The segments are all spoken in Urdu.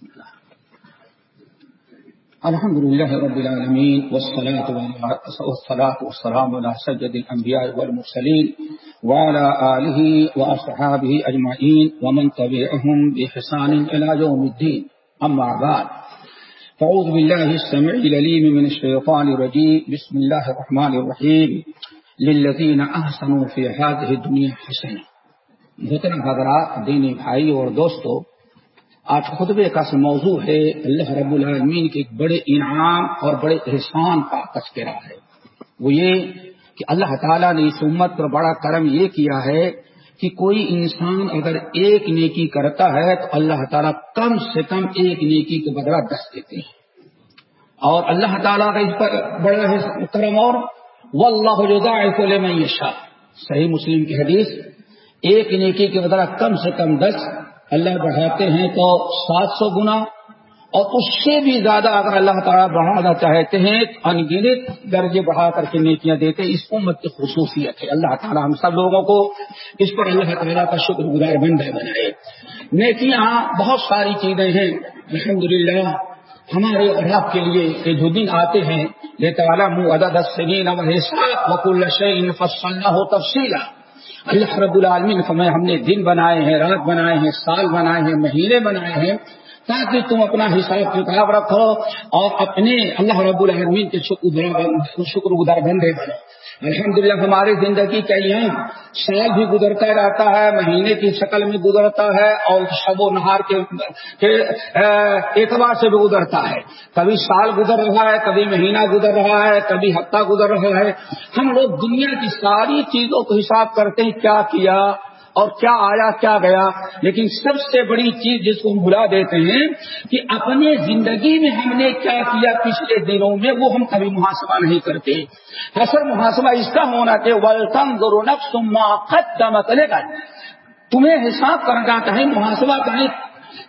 بسم الله. الحمد لله رب العالمين، والصلاة والصلاة والسلام على سجد الأنبياء والمرسلين وعلى آله وأصحابه أجمعين ومن تبعهم بحسان إلى يوم الدين. أما بعد فعوذ بالله السميع العليم من الشيطان الرجيم. بسم الله الرحمن الرحيم. للذين أحسنوا في هذه الدنيا حسنة. محترم حضرات، دینی بھائی اور دوستو آج خطبے کا موضوع ہے، اللہ رب العالمین کے ایک بڑے انعام اور بڑے احسان کا تذکرہ ہے۔ وہ یہ کہ اللہ تعالیٰ نے اس امت پر بڑا کرم یہ کیا ہے کہ کوئی انسان اگر ایک نیکی کرتا ہے تو اللہ تعالیٰ کم سے کم ایک نیکی کے بدلا دس دیتے ہیں۔ اور اللہ تعالیٰ کا اس پر بڑا کرم اور وہ اللہ میں شاہ صحیح مسلم کی حدیث، ایک نیکی کے بدلا کم سے کم دس اللہ بڑھاتے ہیں تو سات سو گنا اور اس سے بھی زیادہ اگر اللہ تعالیٰ بڑھانا چاہتے ہیں انگنت درجے بڑھا کر کے نیکیاں دیتے اس امت کی خصوصیت ہے۔ اللہ تعالیٰ ہم سب لوگوں کو اس پر اللہ تعالیٰ کا شکر گزار بند ہے بنائے۔ نیکیاں بہت ساری چیزیں ہیں۔ الحمد للہ ہمارے رب کے لیے جو دن آتے ہیں، یہ تعالیٰ منہ ادا دسین وک الشین فصل ہو تفصیلہ اللہ رب العالمین فرمائے ہم نے دن بنائے ہیں، رات بنائے ہیں، سال بنائے ہیں، مہینے بنائے ہیں۔ تاکہ تم اپنا حساب کتاب رکھو اور اپنے اللہ رب العالمین کے شکر گزار بندے بنو۔ الحمد للہ ہماری زندگی کا یہاں سال بھی گزرتا رہتا ہے، مہینے کی شکل میں گزرتا ہے اور شب و نہار کے اعتبار سے بھی گزرتا ہے۔ کبھی سال گزر رہا ہے، کبھی مہینہ گزر رہا ہے، کبھی ہفتہ گزر رہا ہے۔ ہم لوگ دنیا کی ساری چیزوں کو حساب کرتے ہیں، کیا کیا؟ اور کیا آیا، کیا گیا؟ لیکن سب سے بڑی چیز جس کو ہم بلا دیتے ہیں کہ اپنے زندگی میں ہم نے کیا کیا پچھلے دنوں میں، وہ ہم کبھی محاسبہ نہیں کرتے۔ اصل محاسبہ اس کا ہونا کہ ولطم گرو نفس خط کا تمہیں حساب کرنا چاہے محاسبہ کریں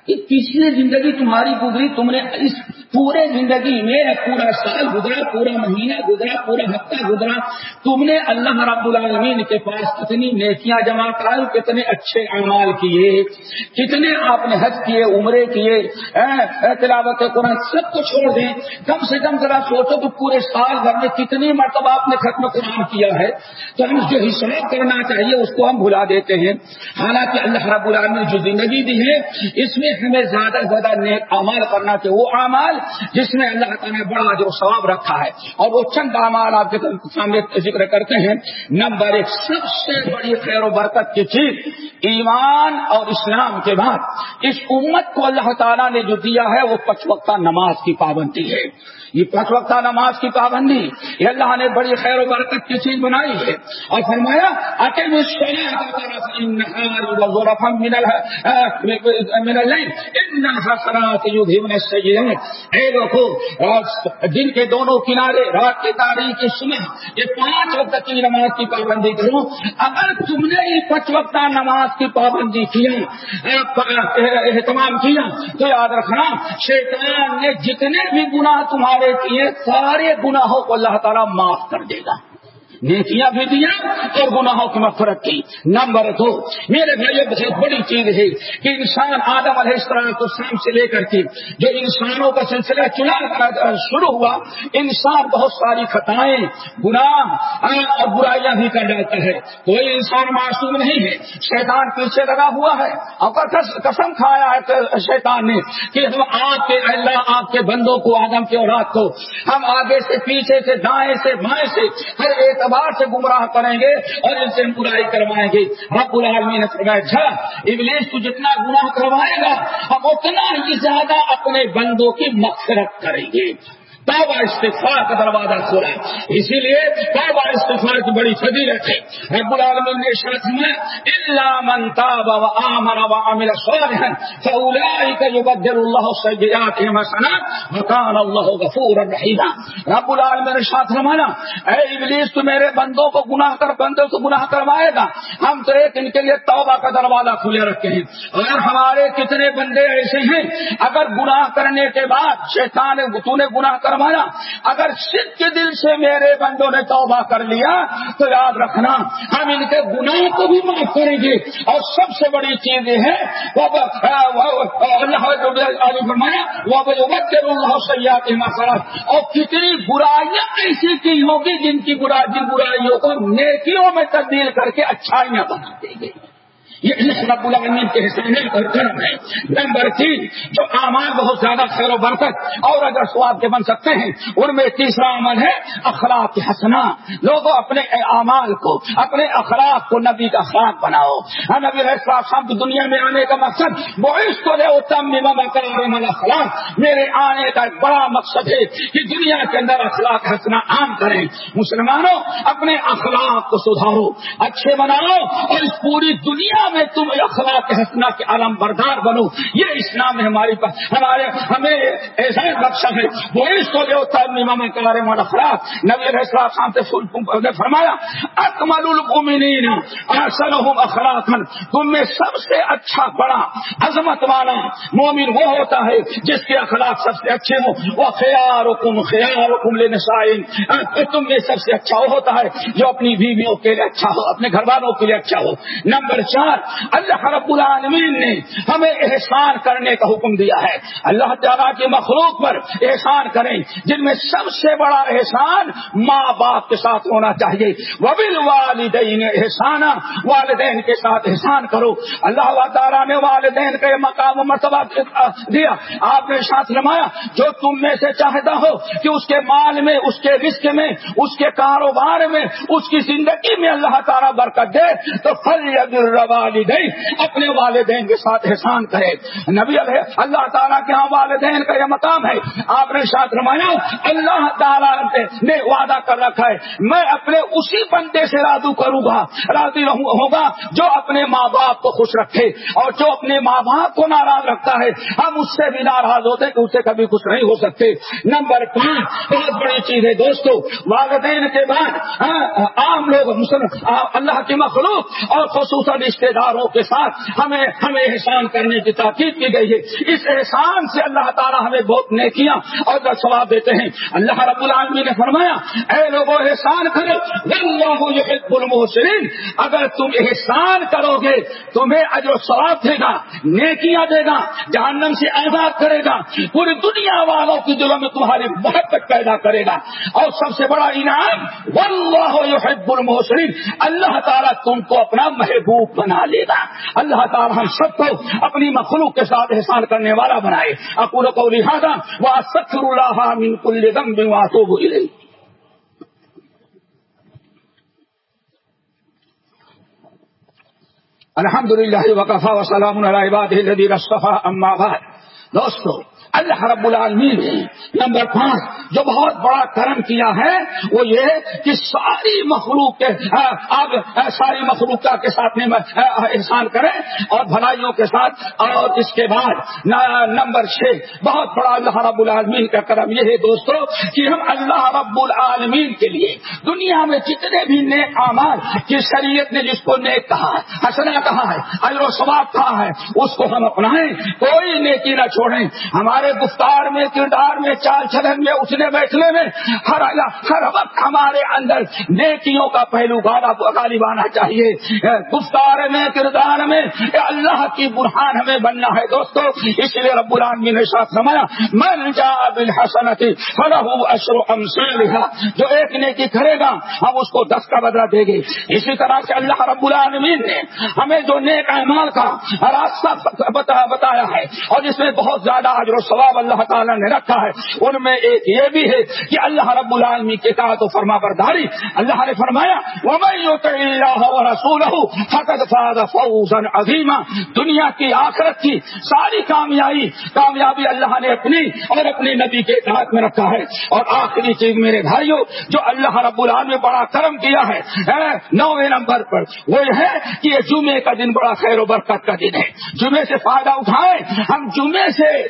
کہ پچھلی زندگی تمہاری گزری، تم نے اس پورے زندگی میں، پورا سال گزرا، پورا مہینہ گزرا، پورا ہفتہ گزرا۔ تم نے اللہ رب العالمین کے پاس کتنی نیکیاں جمع کرائی کتنے اچھے اعمال کیے، کتنے آپ نے حج کیے، عمرے کیے۔ تلاوت قرآن سب کو چھوڑ دیں۔ کم سے کم ذرا سوچو تو پورے سال بھر میں کتنی مرتبہ آپ نے ختم قرآن کیا ہے۔ تو ہم جو حساب کرنا چاہیے، اس کو ہم بھلا دیتے ہیں۔ حالانکہ اللہ رب العالمین جو زندگی دی ہے، اس میں ہمیں زیادہ سے زیادہ نیک امال کرنا چاہیے۔ وہ اعمال جس میں اللہ تعالیٰ نے بڑا جو ثواب رکھا ہے اور وہ چند امال آپ کے سامنے ذکر کرتے ہیں۔ نمبر ایک، سب سے بڑی خیر و برکت کی چیز ایمان اور اسلام کے بعد۔ اس امت کو اللہ تعالیٰ نے جو دیا ہے وہ پچ وقتہ نماز کی پابندی ہے۔ یہ پانچ وقتہ نماز کی پابندی، یہ اللہ نے بڑی خیر و برکت کی چیز بنائی ہے۔ اور فرمایا دن کے دونوں کنارے، رات کی تاریخ صبح یہ پانچ وقت کی نماز کی پابندی کرو اگر تم نے یہ پانچ وقت نماز کی پابندی کیا اہتمام کیا تو یاد رکھنا، شیطان نے جتنے بھی گناہ تمہارے کیے، سارے گناہوں کو اللہ تعالیٰ معاف کر دے گا۔ نیکیاں بھی دیا اور گناہوں کی مفرت کی۔ نمبر دو، میرے بھائی بہت بڑی چیز ہے کہ انسان آدم علیہ السلام کو شام سے لے کر کے جو انسانوں کا سلسلہ چنا شروع ہوا، انسان بہت ساری خطائیں، گناہ اور برائیاں بھی کر جاتا ہے۔ کوئی انسان معصوم نہیں ہے، شیطان پیچھے لگا ہوا ہے۔ اور قسم کھایا ہے شیطان نے کہ ہم آپ کے اللہ، آپ کے بندوں کو، آدم کے اور کو، ہم آگے سے، پیچھے سے، دائیں سے، بائیں سے، ہر ایک اعتبار سے گمراہ کریں گے اور ان سے برائی کروائیں گے۔ رب العالمین نے فرمایا ابلیس کو جتنا گناہ کروائے گا، ہم اتنا ہی زیادہ اپنے بندوں کی مقصرت کریں گے۔ توبہ استفار کا دروازہ کھولا اسی لیے توبہ استفار کی بڑی فضیلت ہے۔ رب العالمین نے شرط میں اللہ من تاب و آمن و عمل صالحا فاولئک یبدل اللہ سیئاتهم حسنات وکان اللہ غفورا رحیما رب العالمین نے شرط فرمایا، اے ابلیس، تو میرے بندوں کو گناہ کر، بندوں کو گناہ کروائے گا۔ ہم تو ایک ان کے لیے توبہ کا دروازہ کھلے رکھے ہیں۔ اور ہمارے کتنے بندے ایسے ہیں، اگر گناہ کرنے کے بعد شیطان تو نے گناہ کر فرمایا، اگر سکھ کے دل سے میرے بندوں نے توبہ کر لیا، تو یاد رکھنا، ہم ان کے گناہ کو بھی معاف کریں گے۔ اور سب سے بڑی چیز یہ ہے اللہ فرمایا، وہ اللہ سیاحت مسرت اور کتنی برائیاں ایسی کی ہوگی جن کی برا جن برائیوں کو نیکیوں میں تبدیل کر کے اچھائیاں بنا دیں گے۔ یہ رب العالمین کے اور کرم ہے۔ نمبر تین، جو اعمال بہت زیادہ خیر و برکت، اور اگر سواد کے بن سکتے ہیں، ان میں تیسرا عمل ہے اخلاق حسنا لوگوں، اپنے اعمال کو، اپنے اخلاق کو نبی کا اخلاق بناؤ۔ ہاں، نبی صاحب کی دنیا میں آنے کا مقصد وہ اس کو لے اتم اخلاق میرے آنے کا ایک بڑا مقصد ہے کہ دنیا کے اندر اخلاق حسنا عام کریں۔ مسلمانوں، اپنے اخلاق کو سدھارو، اچھے بناؤ اور اس پوری دنیا میں تم اخلاق حسنا کے علم بردار بنو، یہ اسلام ہے ہماری پاس ہمارے، ہمیں ایسا بخشا ہے۔ وہ اس کو جو ترمیم کرے مال اخلاق نبی صاحب سے فرمایا، اکمل المؤمنین احسنهم اخلاقا۔ تم میں سب سے اچھا بڑا عظمت والا مومن وہ ہوتا ہے جس کے اخلاق سب سے اچھے ہوں۔ وہ خیال حکم خیال حکم لینے تم میں سب سے اچھا وہ ہوتا ہے جو اپنی بیویوں کے لیے اچھا ہو، اپنے گھر والوں کے لیے اچھا ہو۔ نمبر چار اللہ رب العالمین نے ہمیں احسان کرنے کا حکم دیا ہے۔ اللہ تعالیٰ کی مخلوق پر احسان کریں، جن میں سب سے بڑا احسان ماں باپ کے ساتھ ہونا چاہیے۔ وبل والدین احسان والدین کے ساتھ احسان کرو۔ اللہ تعالیٰ نے والدین کا مقام و مرتبہ دیا۔ آپ نے ساتھ نمایا، جو تم میں سے چاہتا ہو کہ اس کے مال میں، اس کے رسک میں، اس کے کاروبار میں، اس کی زندگی میں اللہ تعالیٰ برکت دے، تو فل والدین اپنے والدین کے ساتھ احسان کرے۔ نبی علیہ اللہ تعالیٰ کے ہاں والدین کا یہ مقام ہے۔ آپ نے ساتھ رمایا اللہ تعالیٰ نے وعدہ کر رکھا ہے۔ میں اپنے اسی بندے سے رادو کروں گا راضی ہوگا جو اپنے ماں باپ کو خوش رکھے اور جو اپنے ماں باپ کو ناراض رکھتا ہے۔ ہم اس سے بھی ناراض ہوتے کہ اسے کبھی خوش نہیں ہو سکتے۔ نمبر پانچ، بہت بڑی چیز ہے دوستو، والدین کے بعد ہاں، عام لوگ اللہ کی مخلوق اور خصوصاً رشتے دار داروں کے ساتھ ہمیں ہمیں احسان کرنے کی تاکید کی گئی ہے۔ اس احسان سے اللہ تعالیٰ ہمیں بہت نیکیاں اور ثواب دیتے ہیں۔ اللہ رب العالمین نے فرمایا، اے لوگوں احسان کرو۔ المحسنین۔ اگر تم احسان کرو گے، تمہیں اجر ثواب دے گا، نیکیاں دے گا، جہنم سے آزاد کرے گا، پوری دنیا والوں کی دلوں میں تمہاری محبت پیدا کرے گا۔ اور سب سے بڑا انعام، واللہ يحب المحسنین۔ اللہ تعالیٰ تم کو اپنا محبوب بنا لے گا۔ اللہ تعالیٰ ہم سب کو اپنی مخلوق کے ساتھ احسان کرنے والا بنائے۔ اکول کو لہٰذا وہ سکر اللہ من کل دم الحمد للہ وقفا وسلام علیہ اما بعد۔ دوستو اللہ رب العالمین نے نمبر پانچ، جو بہت بڑا کرم کیا ہے، وہ یہ کہ ساری مخلوق کے اب ساری مخلوقہ کے ساتھ احسان کریں اور بھلائیوں کے ساتھ۔ اور اس کے بعد نمبر چھ، بہت بڑا اللہ رب العالمین کا کرم یہ ہے دوستو کہ ہم اللہ رب العالمین کے لیے دنیا میں جتنے بھی نیک اعمال کی شریعت نے جس کو نیک کہا ہے حسنا کہا ہے، اجر و ثواب کہا ہے، اس کو ہم اپنائیں، کوئی نیکی نہ چھوڑیں۔ ہمارے ہمارے گفتار میں، کردار میں، چال چلن میں، اٹھنے، بیٹھنے میں، ہر ہر وقت ہمارے اندر نیکیوں کا پہلو گالا غالب آنا چاہیے۔ گفتار میں، کردار میں اللہ کی برہان ہمیں بننا ہے دوستو۔ اس لیے رب العالمین نے ساتھ سمایا من جا بالحسنتی فلہ اشر امثالها جو ایک نیکی کرے گا، ہم اس کو دس کا بدلہ دے گے۔ اسی طرح سے اللہ رب العالمین نے ہمیں جو نیک اعمال کا راستہ بتایا ہے، اور اس میں بہت زیادہ اجر و ثواب اللہ تعالیٰ نے رکھا ہے۔ ان میں ایک یہ بھی ہے کہ اللہ رب العالمی کے کہا تو فرما برداری اللہ نے فرمایا رسول عظیمہ دنیا کی آخرت کی ساری کامیابی کامیابی اللہ نے اپنی اور اپنے نبی کے اطاعت میں رکھا ہے۔ اور آخری چیز میرے بھائیوں جو اللہ رب العالمی بڑا کرم کیا ہے نویں نمبر پر، وہ یہ ہے کہ یہ جمعے کا دن بڑا خیر و برکت کا دن ہے۔ جمعے سے فائدہ اٹھائیں، ہم جمعے سے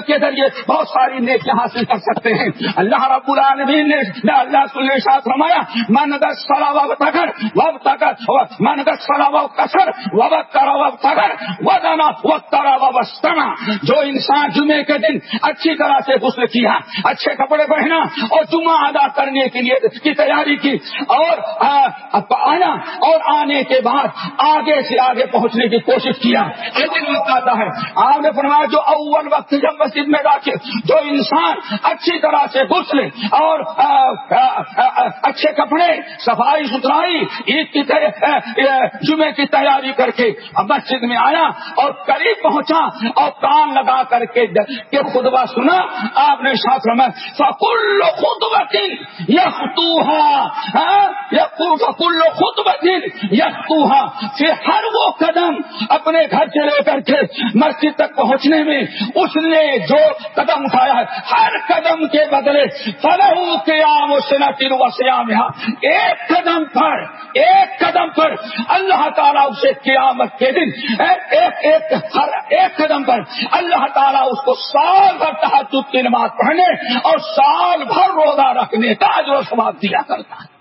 کے ذریعے بہت ساری نیکیاں حاصل کر سکتے ہیں۔ اللہ رب العالمین نے اللہ صلی ساتھ رمایا من دس سلا وب تکر وب تکر من دس سلا وب کسر وب کرا وب تکر ودنا وب کرا وبستنا جو انسان جمعے کے دن اچھی طرح سے غسل کیا، اچھے کپڑے پہنا اور جمعہ ادا کرنے کے لیے کی تیاری کی اور آیا اور آنے کے بعد آگے سے آگے پہنچنے کی کوشش کیا۔ ایک وقت ہے۔ آپ نے فرمایا جو اول وقت جب مسجد میں داخل جو انسان اچھی طرح سے غسل اور اچھے کپڑے، صفائی ستھرائی، عید کی جمعے کی تیاری کر کے مسجد میں آیا اور قریب پہنچا اور کان لگا کر کے خطبہ سنا۔ آپ نے ساتھ میں فکل خطبہ یخ فکل خطبہ یخ پھر ہر وہ قدم اپنے گھر سے لے کر کے مسجد تک پہنچنے میں اس نے جو قدم اٹھایا ہے، ہر قدم کے بدلے فلح قیام و سنا تیرو سیام یہاں ایک قدم پر، ایک قدم پر اللہ تعالیٰ اسے قیامت کے دن، ایک ایک، ہر ایک قدم پر اللہ تعالیٰ اس کو سال بھر تحت کی نماز پڑھنے اور سال بھر روزہ رکھنے کا جو سواب دیا کرتا ہے۔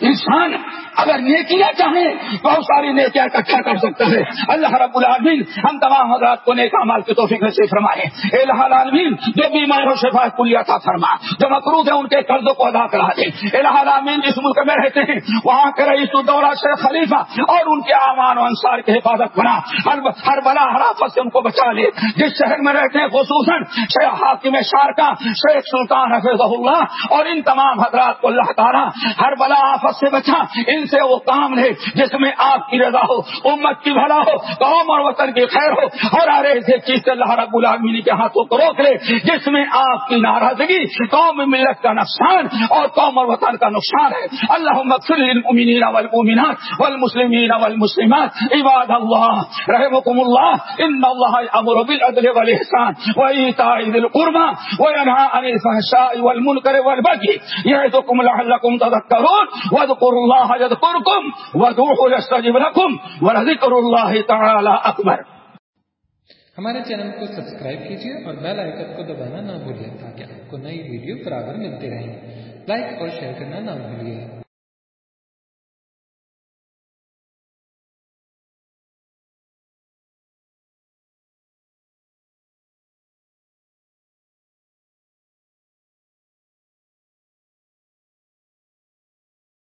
انسان اگر نیکیاں چاہیں، بہت ساری نیکیاں اکٹھا کر سکتا ہے۔ اللہ رب العالمین ہم تمام حضرات کو نیک مال کی توفیق سے فرمائے۔ اللہ العالمین، جو بیمار و شفا کلیا تھا، فرما۔ جو مقروض ہے ان کے قرضوں کو ادا کرا دے۔ اللہ العالمین، جس ملک میں رہتے ہیں، وہاں کے رئیس الدولہ سے خلیفہ اور ان کے امان و انصار کی حفاظت بنا۔ ہر بلا ہر آفت سے ان کو بچا لے۔ جس شہر میں رہتے ہیں، خصوصاً شیخ حاکم شارکا شیخ سلطان حفیظ اللہ اور ان تمام حضرات کو اللہ تعالیٰ ہر بلا آفت آفت سے بچا، ان سے وہ کام لے جس میں آپ کی رضا ہو، امت کی بھلا ہو، قوم اور وطن کی خیر ہو۔ اور ارے ایسے چیز سے اللہ رب العالمین کے ہاتھوں کو روک لے، جس میں آپ کی ناراضگی، قوم ملت کا نقصان اور قوم اور وطن کا نقصان ہے۔ اللہ مغفر للمؤمنین والمؤمنات والمسلمین والمسلمات، عباد اللہ رحمكم اللہ، ان اللہ امر بالعدل والاحسان وایتاء ذی القربى وینهى عن الفحشاء والمنکر والبغي یعظکم ود تذکرون اللہ اللہ تعالی اکبر ہمارے چینل کو سبسکرائب کیجیے اور بیل آئکن کو دبانا نہ بھولے تاکہ آپ کو نئی ویڈیو برابر ملتے رہیں لائک اور شیئر کرنا نہ بھولیے